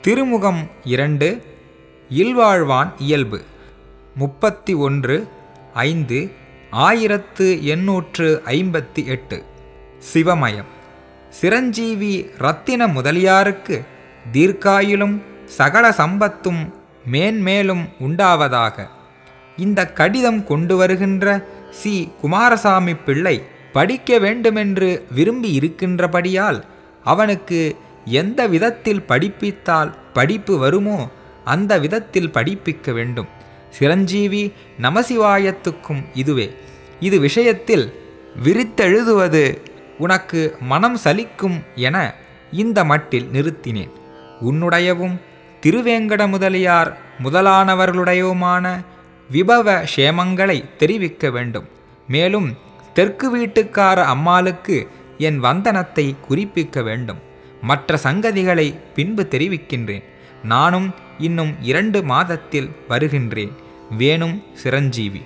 திருமுகம் இரண்டு இல்வாழ்வான் இயல்பு. முப்பத்தி ஒன்று ஐந்து ஆயிரத்து எண்ணூற்று ஐம்பத்தி எட்டு. சிவமயம். சிரஞ்சீவி ரத்தின முதலியாருக்கு தீர்க்காயிலும் சகல சம்பத்தும் மேன்மேலும் உண்டாவதாக. இந்த கடிதம் கொண்டு வருகின்ற சி. குமாரசாமி பிள்ளை படிக்க வேண்டுமென்று விரும்பி இருக்கின்றபடியால் அவனுக்கு எந்த விதத்தில் படிப்பித்தால் படிப்பு வருமோ அந்த விதத்தில் படிப்பிக்க வேண்டும். சிரஞ்சீவி நமசிவாயத்துக்கும் இதுவே. இது விஷயத்தில் விரித்தெழுதுவது உனக்கு மனம் சலிக்கும் என இந்த மட்டில் நிறுத்தினேன். உன்னுடையவும் திருவேங்கட முதலியார் முதலானவர்களுடையவுமான விபவ சேமங்களை தெரிவிக்க வேண்டும். மேலும் தெற்கு வீட்டுக்கார அம்மாளுக்கு என் வந்தனத்தை குறிப்பிக்க வேண்டும். மற்ற சங்கதிகளை பின்பு தெரிவிக்கின்றேன். நானும் இன்னும் இரண்டு மாதத்தில் வருகின்றேன். வேணும் சிரஞ்சீவி.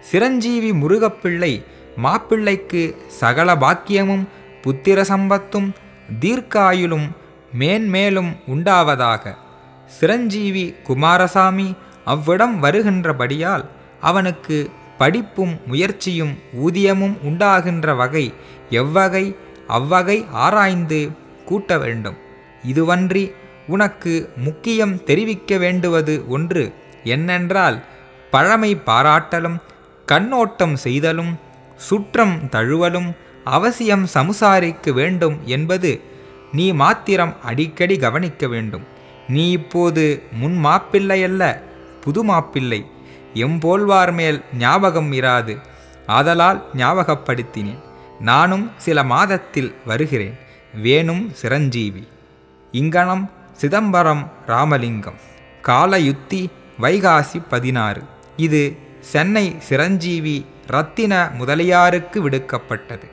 சிரஞ்சீவி முருகப்பிள்ளை மாப்பிள்ளைக்கு சகல பாக்கியமும் புத்திர சம்பத்தும் தீர்க்காயுளும் மேன்மேலும் உண்டாவதாக. சிரஞ்சீவி குமாரசாமி அவ்விடம் வருகின்றபடியால் அவனுக்கு படிப்பும் முயற்சியும் ஊதியமும் உண்டாகின்ற வகை எவ்வகை அவ்வகை ஆராய்ந்து கூட்ட வேண்டும். இதுவன்றி உனக்கு முக்கியம் தெரிவிக்க வேண்டுவது ஒன்று. என்னென்றால் பழமை பாராட்டலும் கண்ணோட்டம் செய்தலும் சுற்றம் தழுவலும் அவசியம் சமுசாரிக்க வேண்டும் என்பது நீ மாத்திரம் அடிக்கடி கவனிக்க வேண்டும். நீ இப்போது முன் மாப்பிள்ளையல்ல புது மாப்பிள்ளை. எம்போல்வார் மேல் ஞாபகம் இராது. ஆதலால் ஞாபகப்படுத்தினேன். நானும் சில மாதத்தில் வருகிறேன். வேணும் சிரஞ்சீவி. இங்கனம் சிதம்பரம் ராமலிங்கம். காலயுத்தி வைகாசி பதினாறு. இது சென்னை சிரஞ்சீவி ரத்தின முதலியாருக்கு விடுக்கப்பட்டது.